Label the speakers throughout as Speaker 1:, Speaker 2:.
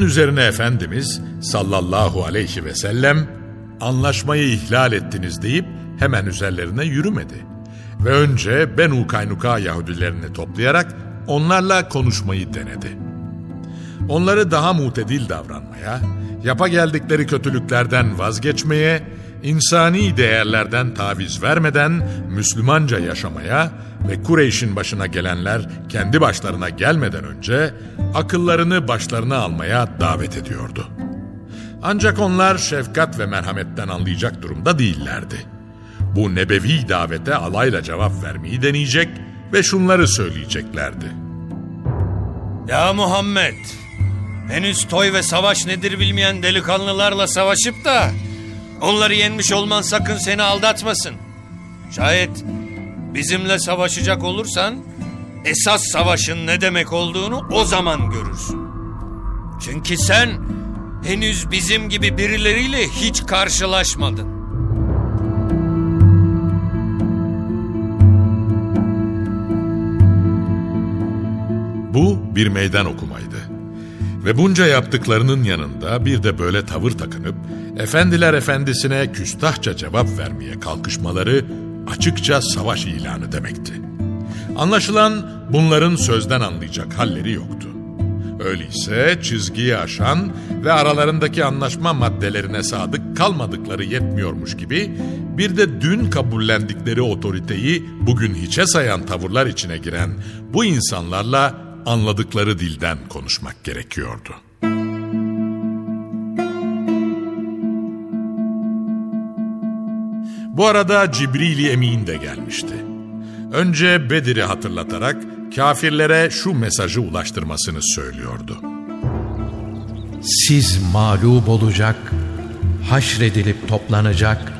Speaker 1: Bunun üzerine Efendimiz sallallahu aleyhi ve sellem anlaşmayı ihlal ettiniz deyip hemen üzerlerine yürümedi. Ve önce Benu Kaynuka Yahudilerini toplayarak onlarla konuşmayı denedi. Onları daha mutedil davranmaya, yapa geldikleri kötülüklerden vazgeçmeye, insani değerlerden taviz vermeden Müslümanca yaşamaya ve Kureyş'in başına gelenler kendi başlarına gelmeden önce akıllarını başlarına almaya davet ediyordu. Ancak onlar şefkat ve merhametten anlayacak durumda değillerdi. Bu nebevi davete alayla cevap vermeyi deneyecek ve şunları söyleyeceklerdi.
Speaker 2: Ya Muhammed, henüz toy ve savaş nedir bilmeyen delikanlılarla savaşıp da onları yenmiş olman sakın seni aldatmasın. Şayet bizimle savaşacak olursan esas savaşın ne demek olduğunu o zaman görürsün. Çünkü sen henüz bizim gibi birileriyle hiç karşılaşmadın.
Speaker 1: Bu bir meydan okumaydı. Ve bunca yaptıklarının yanında bir de böyle tavır takınıp efendiler efendisine küstahça cevap vermeye kalkışmaları açıkça savaş ilanı demekti. Anlaşılan bunların sözden anlayacak halleri yoktu. Öyleyse çizgiyi aşan ve aralarındaki anlaşma maddelerine sadık kalmadıkları yetmiyormuş gibi bir de dün kabullendikleri otoriteyi bugün hiçe sayan tavırlar içine giren bu insanlarla anladıkları dilden konuşmak gerekiyordu. Bu arada Cibril-i Emin de gelmişti. Önce Bedir'i hatırlatarak kafirlere şu mesajı ulaştırmasını söylüyordu.
Speaker 3: Siz mağlup olacak, haşredilip toplanacak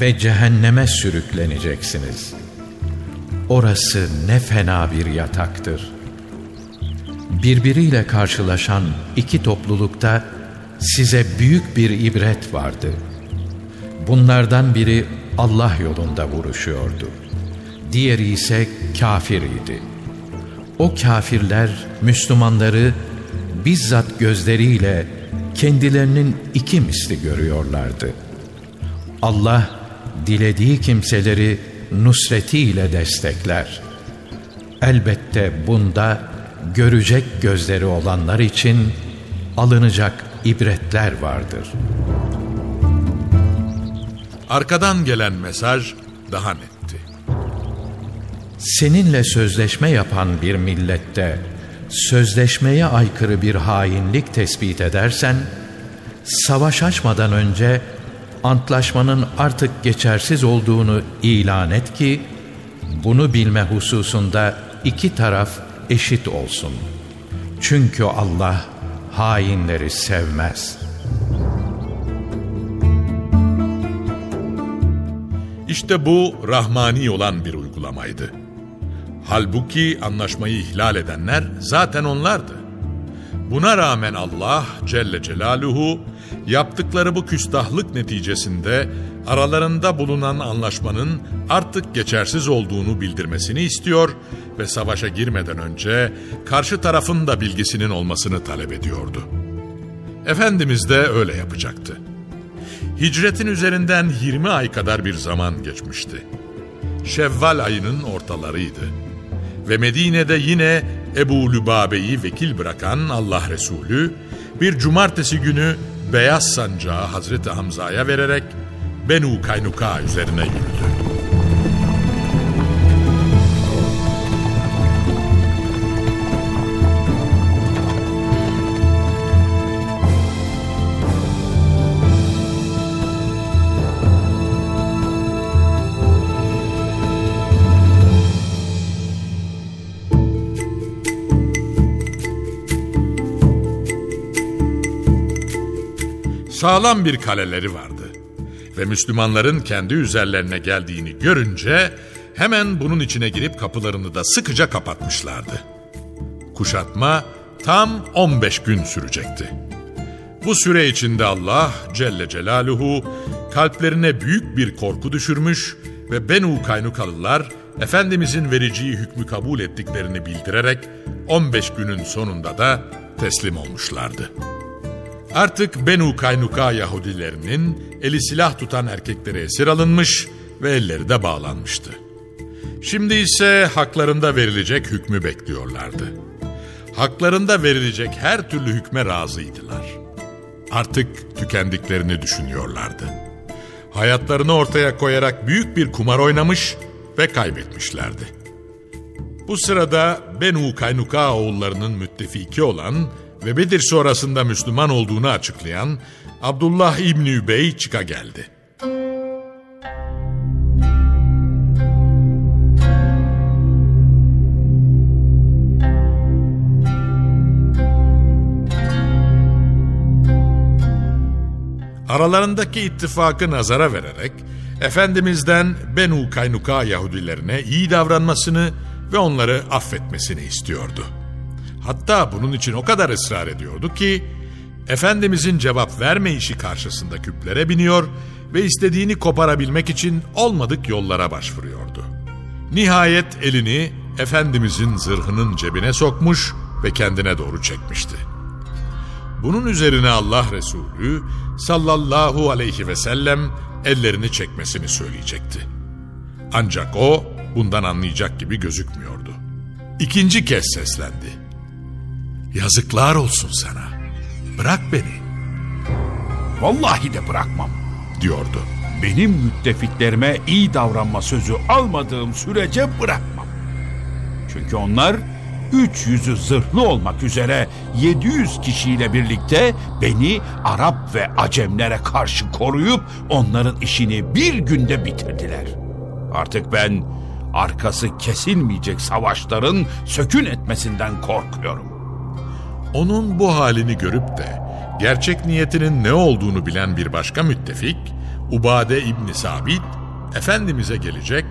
Speaker 3: ve cehenneme sürükleneceksiniz. Orası ne fena bir yataktır. Birbiriyle karşılaşan iki toplulukta size büyük bir ibret vardı. Bunlardan biri Allah yolunda vuruşuyordu. Diğeri ise kafir idi. O kafirler Müslümanları bizzat gözleriyle kendilerinin iki misli görüyorlardı. Allah dilediği kimseleri nusretiyle destekler. Elbette bunda görecek gözleri olanlar için alınacak ibretler vardır.
Speaker 1: Arkadan gelen mesaj daha netti.
Speaker 3: Seninle sözleşme yapan bir millette sözleşmeye aykırı bir hainlik tespit edersen, savaş açmadan önce antlaşmanın artık geçersiz olduğunu ilan et ki, bunu bilme hususunda iki taraf eşit olsun. Çünkü Allah hainleri sevmez.
Speaker 1: İşte bu rahmani olan bir uygulamaydı. Halbuki anlaşmayı ihlal edenler zaten onlardı. Buna rağmen Allah Celle Celaluhu yaptıkları bu küstahlık neticesinde aralarında bulunan anlaşmanın artık geçersiz olduğunu bildirmesini istiyor ve savaşa girmeden önce karşı tarafın da bilgisinin olmasını talep ediyordu. Efendimiz de öyle yapacaktı. Hicretin üzerinden 20 ay kadar bir zaman geçmişti. Şevval ayının ortalarıydı. Ve Medine'de yine Ebu Lübabe'yi vekil bırakan Allah Resulü bir cumartesi günü beyaz sancağı Hazreti Hamza'ya vererek Benu Kaynuka üzerine yürüdü. Sağlam bir kaleleri vardı ve Müslümanların kendi üzerlerine geldiğini görünce hemen bunun içine girip kapılarını da sıkıca kapatmışlardı. Kuşatma tam 15 gün sürecekti. Bu süre içinde Allah Celle Celaluhu kalplerine büyük bir korku düşürmüş ve Benu Kaynukalılar Efendimizin vereceği hükmü kabul ettiklerini bildirerek 15 günün sonunda da teslim olmuşlardı. Artık Benu Kaynuka Yahudilerinin eli silah tutan erkekleri esir alınmış ve elleri de bağlanmıştı. Şimdi ise haklarında verilecek hükmü bekliyorlardı. Haklarında verilecek her türlü hükme razıydılar. Artık tükendiklerini düşünüyorlardı. Hayatlarını ortaya koyarak büyük bir kumar oynamış ve kaybetmişlerdi. Bu sırada Benu Kaynuka oğullarının müttefiki olan ve Bedir sonrasında Müslüman olduğunu açıklayan Abdullah İbni Übey çıka geldi. Aralarındaki ittifakı nazara vererek Efendimiz'den Benu Kaynuka Yahudilerine iyi davranmasını ve onları affetmesini istiyordu. Hatta bunun için o kadar ısrar ediyordu ki Efendimizin cevap verme işi karşısında küplere biniyor ve istediğini koparabilmek için olmadık yollara başvuruyordu. Nihayet elini Efendimizin zırhının cebine sokmuş ve kendine doğru çekmişti. Bunun üzerine Allah Resulü sallallahu aleyhi ve sellem ellerini çekmesini söyleyecekti. Ancak o bundan anlayacak gibi gözükmüyordu. İkinci kez seslendi. Yazıklar olsun sana. Bırak beni.
Speaker 4: Vallahi de bırakmam.
Speaker 1: Diyordu.
Speaker 4: Benim müttefiklerime iyi davranma sözü almadığım sürece bırakmam. Çünkü onlar üç yüzü zırhlı olmak üzere 700 kişiyle birlikte beni Arap ve Acemlere karşı koruyup onların işini bir günde bitirdiler. Artık ben arkası kesilmeyecek savaşların sökün etmesinden korkuyorum.
Speaker 1: Onun bu halini görüp de gerçek niyetinin ne olduğunu bilen bir başka müttefik, Ubade İbni Sabit, Efendimiz'e gelecek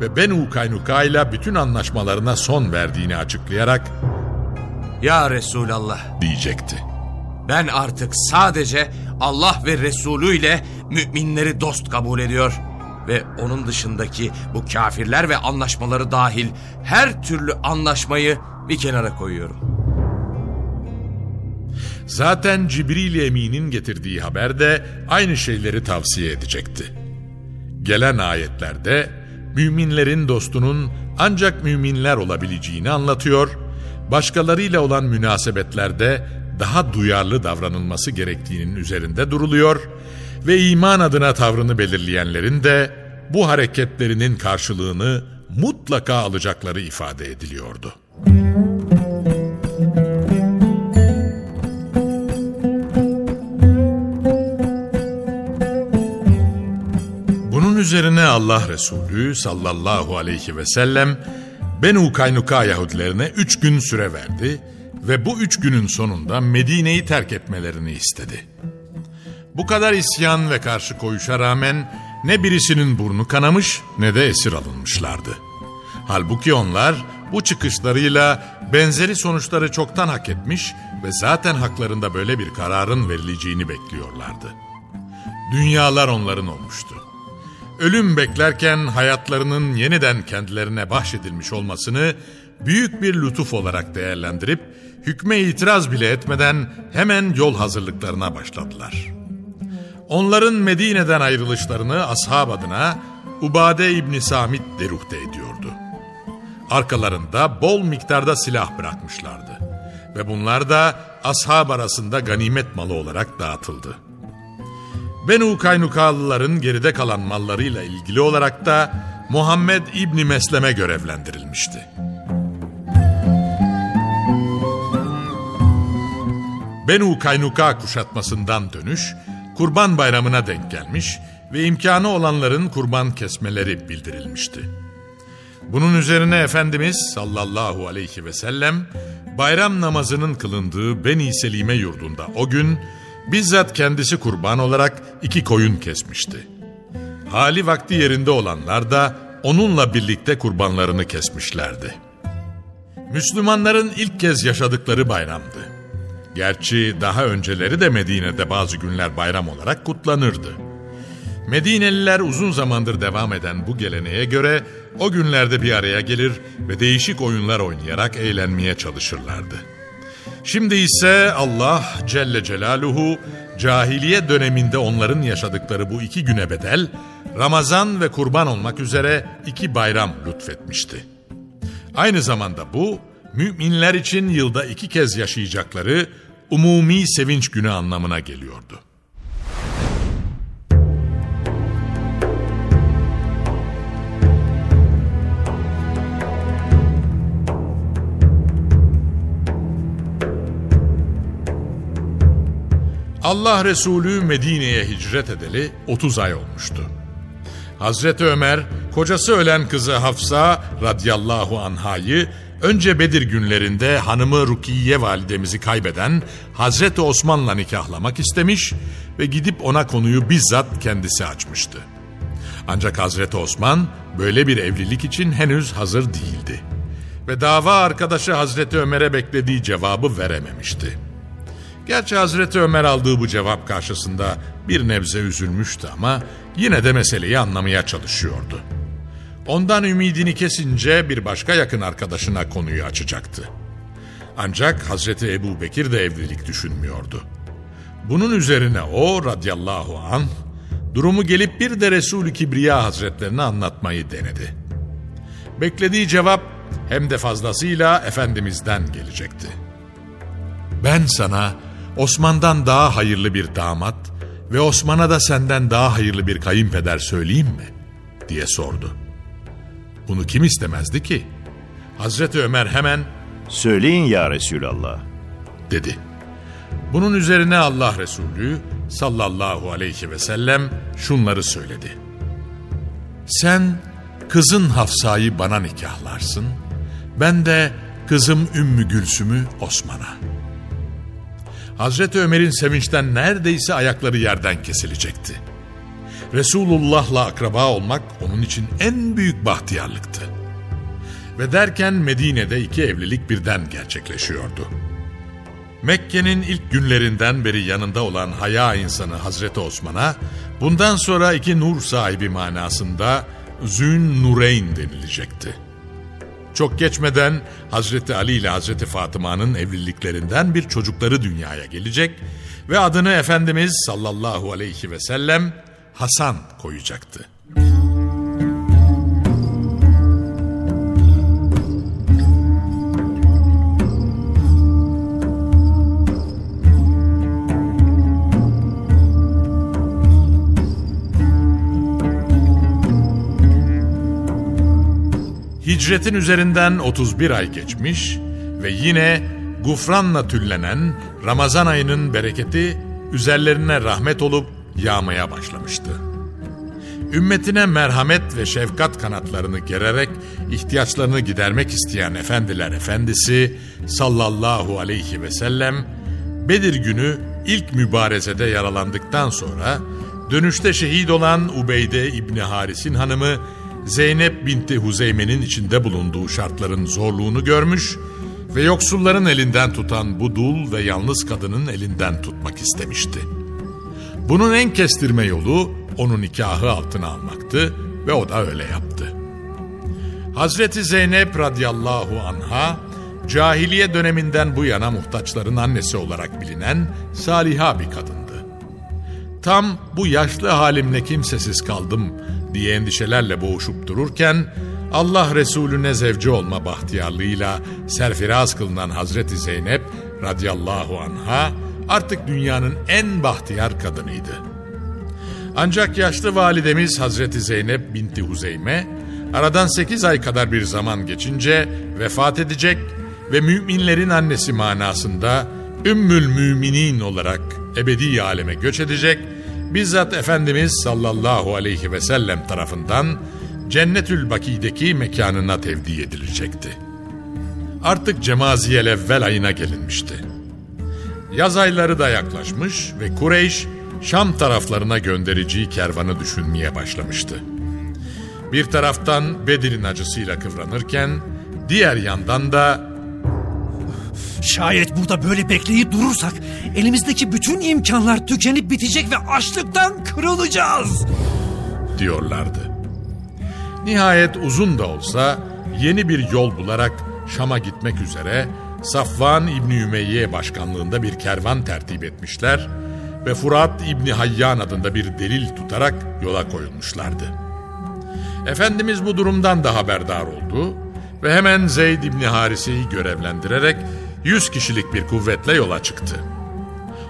Speaker 1: ve Benu Kaynuka ile bütün anlaşmalarına son verdiğini açıklayarak
Speaker 5: Ya Resulallah
Speaker 1: diyecekti.
Speaker 5: ben artık sadece Allah ve Resulü ile müminleri dost kabul ediyor ve onun dışındaki bu kafirler ve anlaşmaları dahil her türlü anlaşmayı bir kenara koyuyorum.
Speaker 1: Zaten Cibril Emin'in getirdiği haber de aynı şeyleri tavsiye edecekti. Gelen ayetlerde müminlerin dostunun ancak müminler olabileceğini anlatıyor, başkalarıyla olan münasebetlerde daha duyarlı davranılması gerektiğinin üzerinde duruluyor ve iman adına tavrını belirleyenlerin de bu hareketlerinin karşılığını mutlaka alacakları ifade ediliyordu. Üzerine Allah Resulü sallallahu aleyhi ve sellem Benu Kaynuka Yahudilerine üç gün süre verdi ve bu üç günün sonunda Medine'yi terk etmelerini istedi. Bu kadar isyan ve karşı koyuşa rağmen ne birisinin burnu kanamış ne de esir alınmışlardı. Halbuki onlar bu çıkışlarıyla benzeri sonuçları çoktan hak etmiş ve zaten haklarında böyle bir kararın verileceğini bekliyorlardı. Dünyalar onların olmuştu. Ölüm beklerken hayatlarının yeniden kendilerine bahşedilmiş olmasını büyük bir lütuf olarak değerlendirip hükme itiraz bile etmeden hemen yol hazırlıklarına başladılar. Onların Medine'den ayrılışlarını ashab adına Ubade İbni Samit deruhte ediyordu. Arkalarında bol miktarda silah bırakmışlardı. Ve bunlar da ashab arasında ganimet malı olarak dağıtıldı. Benu Kaynukalıların geride kalan mallarıyla ilgili olarak da Muhammed İbni Meslem'e görevlendirilmişti. Benu Kaynuka kuşatmasından dönüş, Kurban Bayramı'na denk gelmiş ve imkanı olanların kurban kesmeleri bildirilmişti. Bunun üzerine Efendimiz sallallahu aleyhi ve sellem bayram namazının kılındığı Beni Selime yurdunda o gün bizzat kendisi kurban olarak iki koyun kesmişti. Hali vakti yerinde olanlar da onunla birlikte kurbanlarını kesmişlerdi. Müslümanların ilk kez yaşadıkları bayramdı. Gerçi daha önceleri de Medine'de bazı günler bayram olarak kutlanırdı. Medineliler uzun zamandır devam eden bu geleneğe göre o günlerde bir araya gelir ve değişik oyunlar oynayarak eğlenmeye çalışırlardı. Şimdi ise Allah Celle Celaluhu cahiliye döneminde onların yaşadıkları bu iki güne bedel Ramazan ve kurban olmak üzere iki bayram lütfetmişti. Aynı zamanda bu müminler için yılda iki kez yaşayacakları umumi sevinç günü anlamına geliyordu. Allah Resulü Medine'ye hicret edeli 30 ay olmuştu. Hazreti Ömer, kocası ölen kızı Hafsa radıyallahu anhayı önce Bedir günlerinde hanımı Rukiye validemizi kaybeden Hazreti Osman'la nikahlamak istemiş ve gidip ona konuyu bizzat kendisi açmıştı. Ancak Hazreti Osman böyle bir evlilik için henüz hazır değildi. Ve dava arkadaşı Hazreti Ömer'e beklediği cevabı verememişti. Gerçi Hazreti Ömer aldığı bu cevap karşısında bir nebze üzülmüştü ama yine de meseleyi anlamaya çalışıyordu. Ondan ümidini kesince bir başka yakın arkadaşına konuyu açacaktı. Ancak Hazreti Ebu Bekir de evlilik düşünmüyordu. Bunun üzerine o radıyallahu an durumu gelip bir de Resulü Kibriya Hazretlerine anlatmayı denedi. Beklediği cevap hem de fazlasıyla Efendimiz'den gelecekti. Ben sana Osman'dan daha hayırlı bir damat ve Osman'a da senden daha hayırlı bir kayınpeder söyleyeyim mi? diye sordu. Bunu kim istemezdi ki? Hazreti Ömer hemen
Speaker 6: Söyleyin ya Resulallah.
Speaker 1: dedi. Bunun üzerine Allah Resulü sallallahu aleyhi ve sellem şunları söyledi. Sen kızın Hafsa'yı bana nikahlarsın, ben de kızım Ümmü Gülsüm'ü Osman'a. Hazreti Ömer'in sevinçten neredeyse ayakları yerden kesilecekti. Resulullah'la akraba olmak onun için en büyük bahtiyarlıktı. Ve derken Medine'de iki evlilik birden gerçekleşiyordu. Mekke'nin ilk günlerinden beri yanında olan haya insanı Hazreti Osman'a bundan sonra iki nur sahibi manasında Zün Nureyn denilecekti. Çok geçmeden Hazreti Ali ile Hazreti Fatıma'nın evliliklerinden bir çocukları dünyaya gelecek ve adını Efendimiz sallallahu aleyhi ve sellem Hasan koyacaktı. Hicretin üzerinden 31 ay geçmiş ve yine gufranla tüllenen Ramazan ayının bereketi üzerlerine rahmet olup yağmaya başlamıştı. Ümmetine merhamet ve şefkat kanatlarını gererek ihtiyaçlarını gidermek isteyen efendiler efendisi sallallahu aleyhi ve sellem Bedir günü ilk mübarezede yaralandıktan sonra dönüşte şehit olan Ubeyde İbni Haris'in hanımı Zeynep binti Huzeyme'nin içinde bulunduğu şartların zorluğunu görmüş ve yoksulların elinden tutan bu dul ve yalnız kadının elinden tutmak istemişti. Bunun en kestirme yolu onun nikahı altına almaktı ve o da öyle yaptı. Hazreti Zeynep radıyallahu anha cahiliye döneminden bu yana muhtaçların annesi olarak bilinen saliha bir kadındı. Tam bu yaşlı halimle kimsesiz kaldım diye endişelerle boğuşup dururken Allah Resulüne zevci olma bahtiyarlığıyla serfiraz kılınan Hazreti Zeynep radıyallahu anha artık dünyanın en bahtiyar kadınıydı. Ancak yaşlı validemiz Hazreti Zeynep binti Huzeyme aradan sekiz ay kadar bir zaman geçince vefat edecek ve müminlerin annesi manasında Ümmül Müminin olarak ebedi aleme göç edecek, bizzat Efendimiz sallallahu aleyhi ve sellem tarafından Cennetül Baki'deki mekanına tevdi edilecekti. Artık Cemaziyel evvel ayına gelinmişti. Yaz ayları da yaklaşmış ve Kureyş Şam taraflarına göndereceği kervanı düşünmeye başlamıştı. Bir taraftan Bedir'in acısıyla kıvranırken diğer yandan da
Speaker 7: Şayet burada böyle bekleyip durursak elimizdeki bütün imkanlar tükenip bitecek ve açlıktan kırılacağız.
Speaker 1: diyorlardı. Nihayet uzun da olsa yeni bir yol bularak Şam'a gitmek üzere Safvan İbni Ümeyye başkanlığında bir kervan tertip etmişler ve Furat İbni Hayyan adında bir delil tutarak yola koyulmuşlardı. Efendimiz bu durumdan da haberdar oldu ve hemen Zeyd İbni Harise'yi görevlendirerek 100 kişilik bir kuvvetle yola çıktı.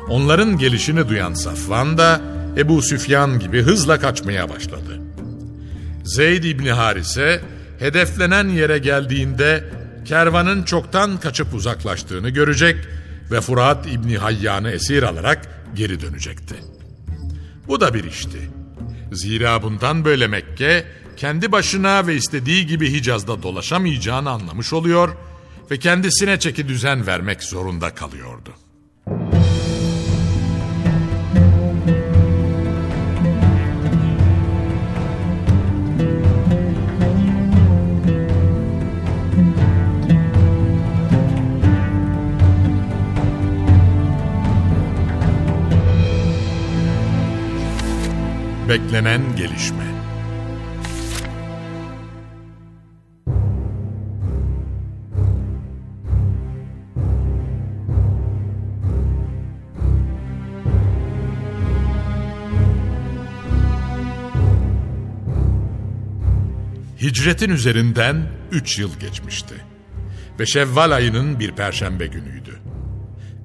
Speaker 1: Onların gelişini duyan Safvan da Ebu Süfyan gibi hızla kaçmaya başladı. Zeyd İbni Harise hedeflenen yere geldiğinde kervanın çoktan kaçıp uzaklaştığını görecek ve Furat İbni Hayyan'ı esir alarak geri dönecekti. Bu da bir işti. Zira bundan böyle Mekke kendi başına ve istediği gibi Hicaz'da dolaşamayacağını anlamış oluyor ve kendisine çeki düzen vermek zorunda kalıyordu. Beklenen gelişme. Hicretin üzerinden üç yıl geçmişti. Ve Şevval ayının bir perşembe günüydü.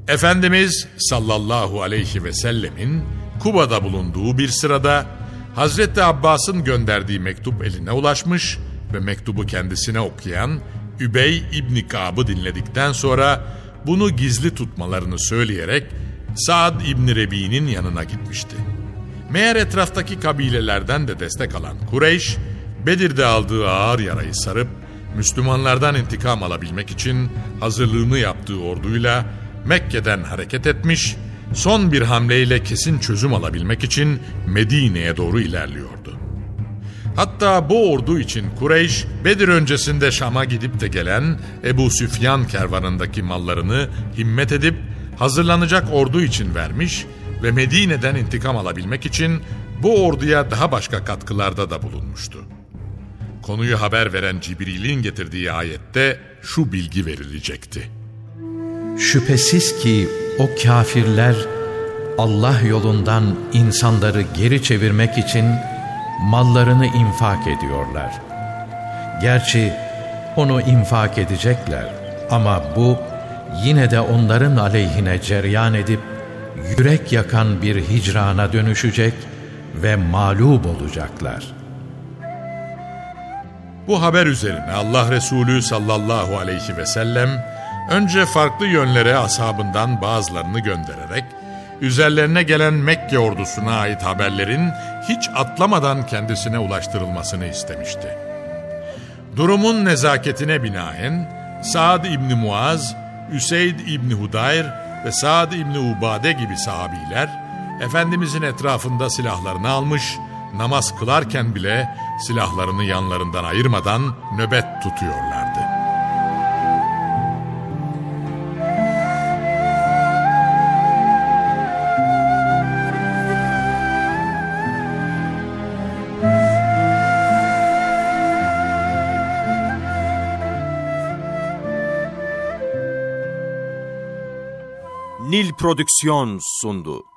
Speaker 1: Efendimiz sallallahu aleyhi ve sellemin Kuba'da bulunduğu bir sırada Hazreti Abbas'ın gönderdiği mektup eline ulaşmış ve mektubu kendisine okuyan Übey İbni Kab'ı dinledikten sonra bunu gizli tutmalarını söyleyerek Saad İbni Rebi'nin yanına gitmişti. Meğer etraftaki kabilelerden de destek alan Kureyş, Bedir'de aldığı ağır yarayı sarıp Müslümanlardan intikam alabilmek için hazırlığını yaptığı orduyla Mekke'den hareket etmiş, son bir hamleyle kesin çözüm alabilmek için Medine'ye doğru ilerliyordu. Hatta bu ordu için Kureyş, Bedir öncesinde Şam'a gidip de gelen Ebu Süfyan kervanındaki mallarını himmet edip hazırlanacak ordu için vermiş ve Medine'den intikam alabilmek için bu orduya daha başka katkılarda da bulunmuştu. Konuyu haber veren Cibril'in getirdiği ayette şu bilgi verilecekti.
Speaker 3: Şüphesiz ki o kafirler Allah yolundan insanları geri çevirmek için mallarını infak ediyorlar. Gerçi onu infak edecekler ama bu yine de onların aleyhine ceryan edip yürek yakan bir hicrana dönüşecek ve mağlup olacaklar.''
Speaker 1: Bu haber üzerine Allah Resulü sallallahu aleyhi ve sellem önce farklı yönlere ashabından bazılarını göndererek üzerlerine gelen Mekke ordusuna ait haberlerin hiç atlamadan kendisine ulaştırılmasını istemişti. Durumun nezaketine binaen Saad İbni Muaz, Üseyd İbni Hudayr ve Saad İbni Ubade gibi sahabiler Efendimizin etrafında silahlarını almış, namaz kılarken bile silahlarını yanlarından ayırmadan nöbet tutuyorlardı.
Speaker 8: Nil Prodüksiyon sundu.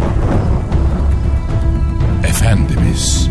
Speaker 1: Efendimiz